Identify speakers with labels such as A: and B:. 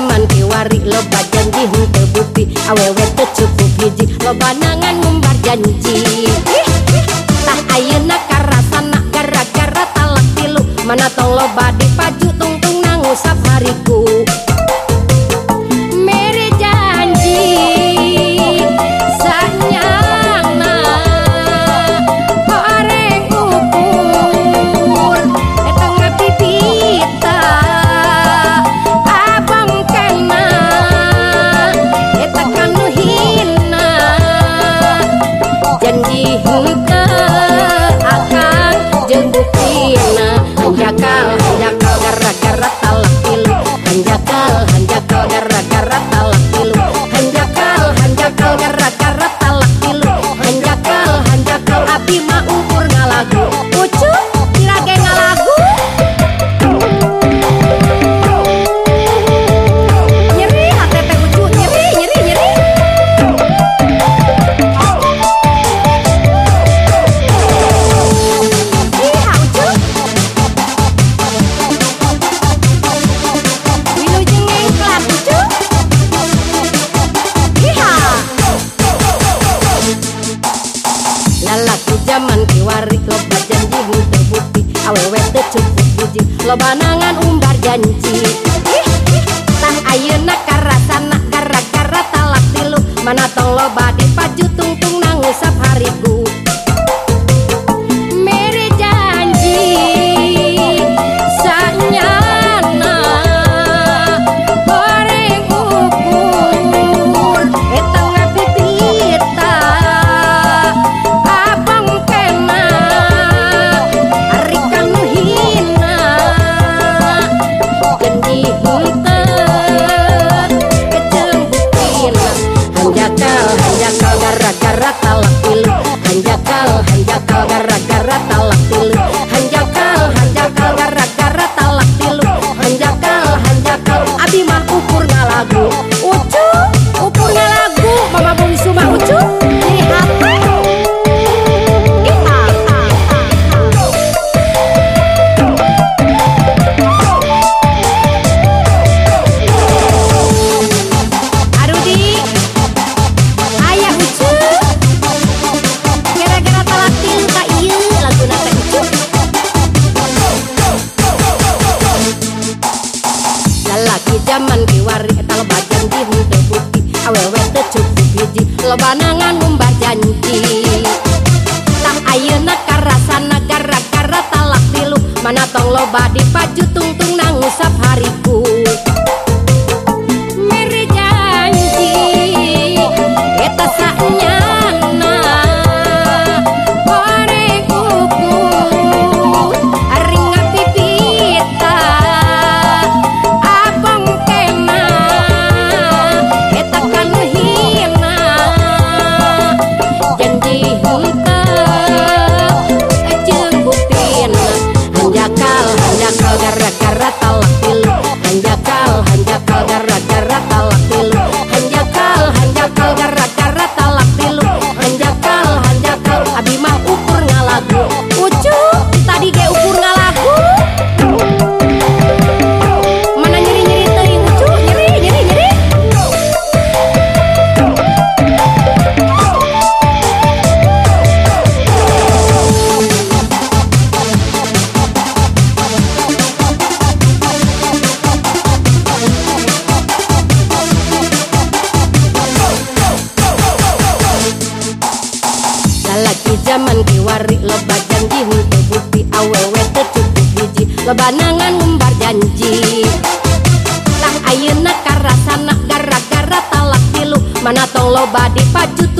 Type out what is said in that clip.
A: zaman kiwari loba janji henteu bukti. Awewe teu cukup hiji loba nangan ngumbar janji. Tah ayeuna karasana gara-gara talak tilu. Mana tong loba di hungka akan jebukina lobanangan umbar janji. Tah ayeuna karasana gara-gara talak tilu. Mana tong loba dipacut lobanangan umbar janji. Tak ayeuna karasana gara-gara talak pilu. Mana tong loba dipaju tungtung nang usap hariku. Mere janji eta bebanangan ngumbar janji. Tah ayeuna karasanak gara-gara talak tilu. Mana tong loba dipacu